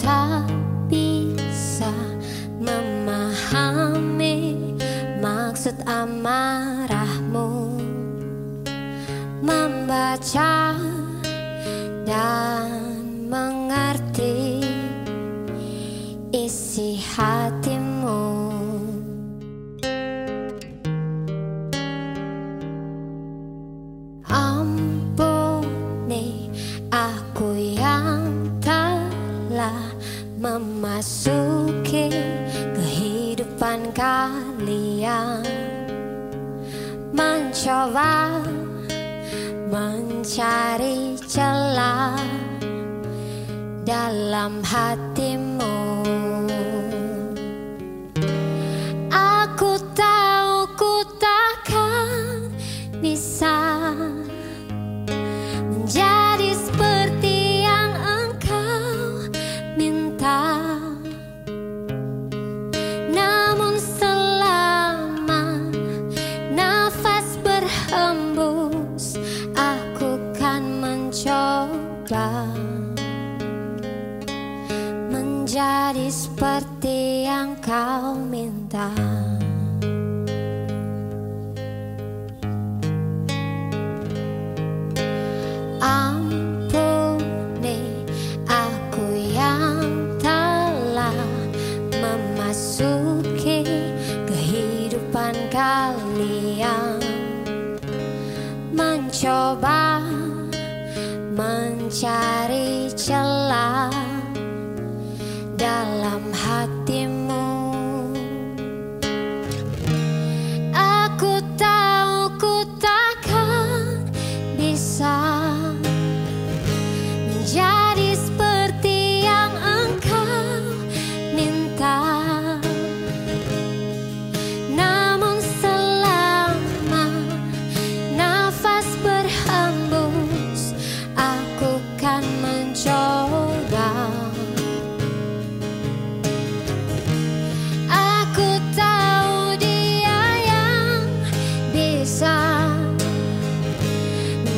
Tak bisa memahami maksud amarahmu. Membaca dan mengerti isi hatimu. Ampuni aku ya memasuki kehidupan kalian. Mencoba mencari celah dalam hatimu. Aku tahu ku takkan bisa mencoba menjadi seperti yang kau minta. Ampuni aku yang telah memasuki kehidupan kalian. Mencoba mencari celah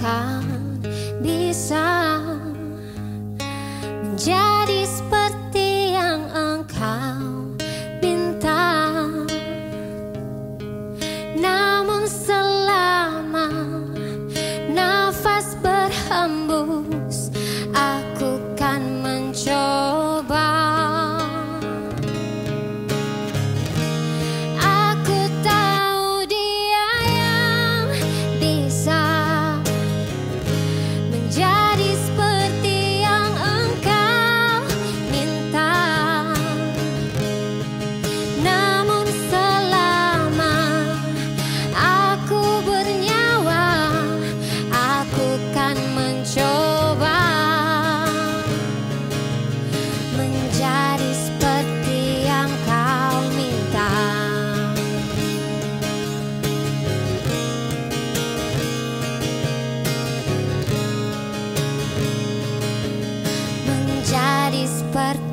takkan bisa menjadi Menjadi